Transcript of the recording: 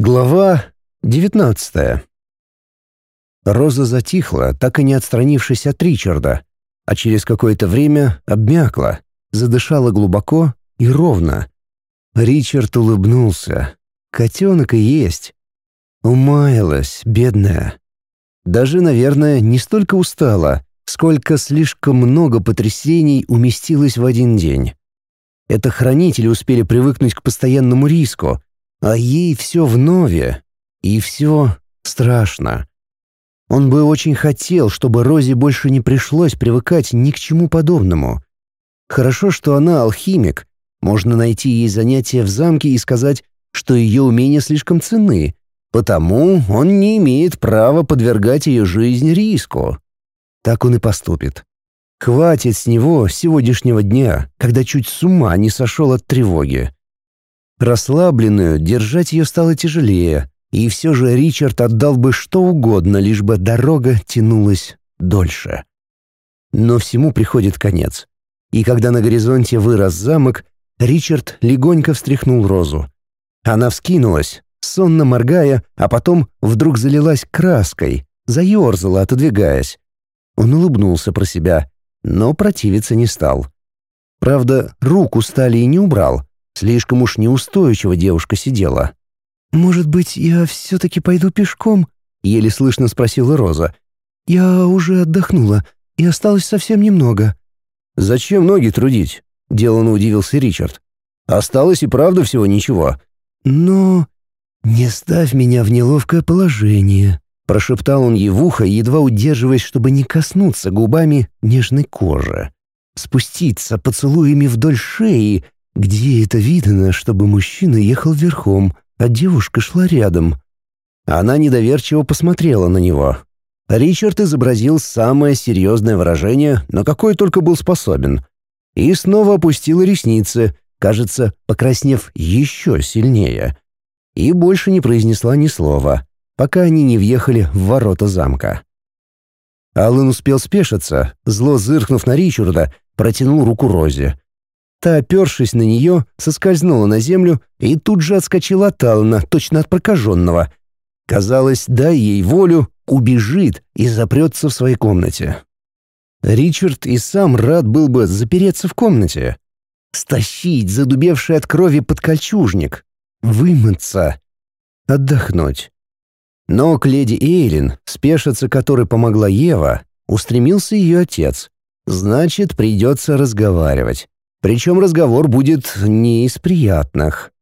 Глава девятнадцатая. Роза затихла, так и не отстранившись от Ричарда, а через какое-то время обмякла, задышала глубоко и ровно. Ричард улыбнулся. Котенок и есть. Умаялась, бедная. Даже, наверное, не столько устала, сколько слишком много потрясений уместилось в один день. Это хранители успели привыкнуть к постоянному риску, а ей все вновь, и все страшно. Он бы очень хотел, чтобы Розе больше не пришлось привыкать ни к чему подобному. Хорошо, что она алхимик. Можно найти ей занятия в замке и сказать, что ее умения слишком ценны, потому он не имеет права подвергать ее жизнь риску. Так он и поступит. Хватит с него сегодняшнего дня, когда чуть с ума не сошел от тревоги. Расслабленную держать ее стало тяжелее, и все же Ричард отдал бы что угодно, лишь бы дорога тянулась дольше. Но всему приходит конец. И когда на горизонте вырос замок, Ричард легонько встряхнул Розу. Она вскинулась, сонно моргая, а потом вдруг залилась краской, заерзала, отодвигаясь. Он улыбнулся про себя, но противиться не стал. Правда, руку стали и не убрал. Слишком уж неустойчиво девушка сидела. «Может быть, я все-таки пойду пешком?» — еле слышно спросила Роза. «Я уже отдохнула, и осталось совсем немного». «Зачем ноги трудить?» — деланно удивился Ричард. «Осталось и правда всего ничего». «Но...» «Не ставь меня в неловкое положение», — прошептал он ей в ухо, едва удерживаясь, чтобы не коснуться губами нежной кожи. Спуститься поцелуями вдоль шеи, где это видно, чтобы мужчина ехал верхом, а девушка шла рядом. Она недоверчиво посмотрела на него. Ричард изобразил самое серьезное выражение, на какое только был способен. И снова опустил ресницы, кажется, покраснев еще сильнее. И больше не произнесла ни слова, пока они не въехали в ворота замка. Аллен успел спешиться, зло зыркнув на Ричарда, протянул руку Розе. Та, опершись на нее, соскользнула на землю и тут же отскочила от Алана, точно от прокаженного. Казалось, дай ей волю, убежит и запрется в своей комнате. Ричард и сам рад был бы запереться в комнате. Стащить задубевший от крови подкольчужник. Вымыться. Отдохнуть. Но к леди Эйлин, спешиться которой помогла Ева, устремился ее отец. Значит, придется разговаривать. Причем разговор будет не из приятных.